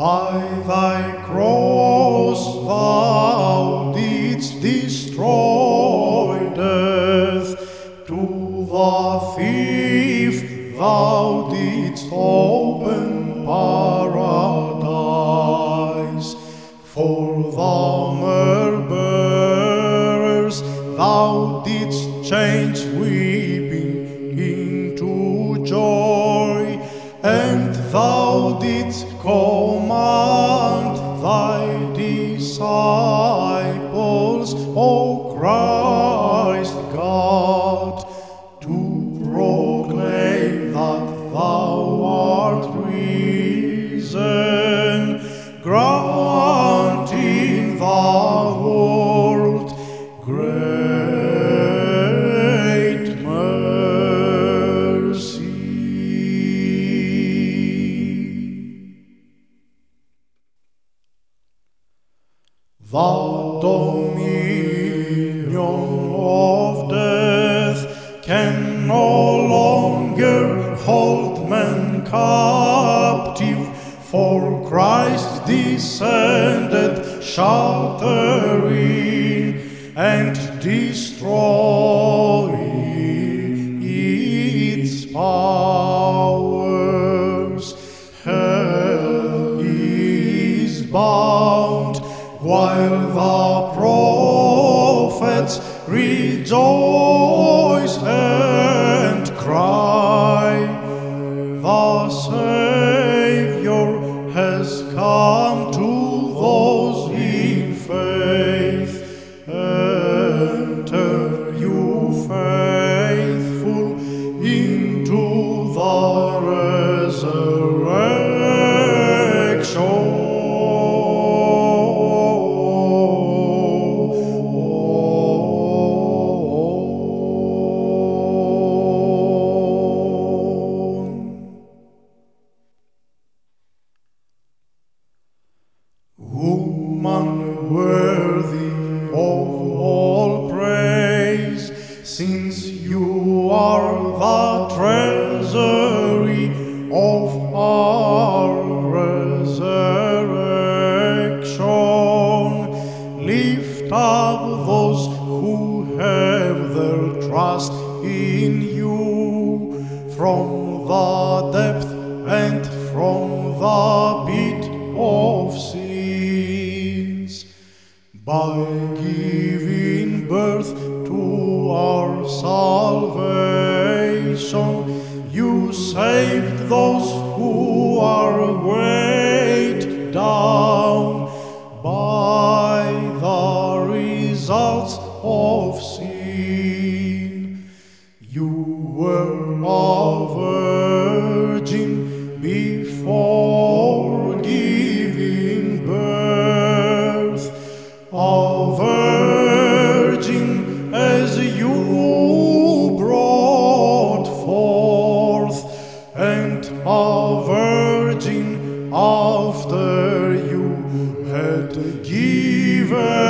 By thy cross thou didst destroy death, to the thief thou didst open paradise. For the myrrhbearers thou didst change weeping thou didst command thy disciples, O Christ God, dominion of death can no longer hold man captive, for Christ descended, shattering and destroying its powers. The prophets rejoice and cry. The Woman worthy of all praise, since you are the treasury of our resurrection. Lift up those who have their trust in you from the depth and from the pit by giving birth to our salvation you saved those who are away after you had given.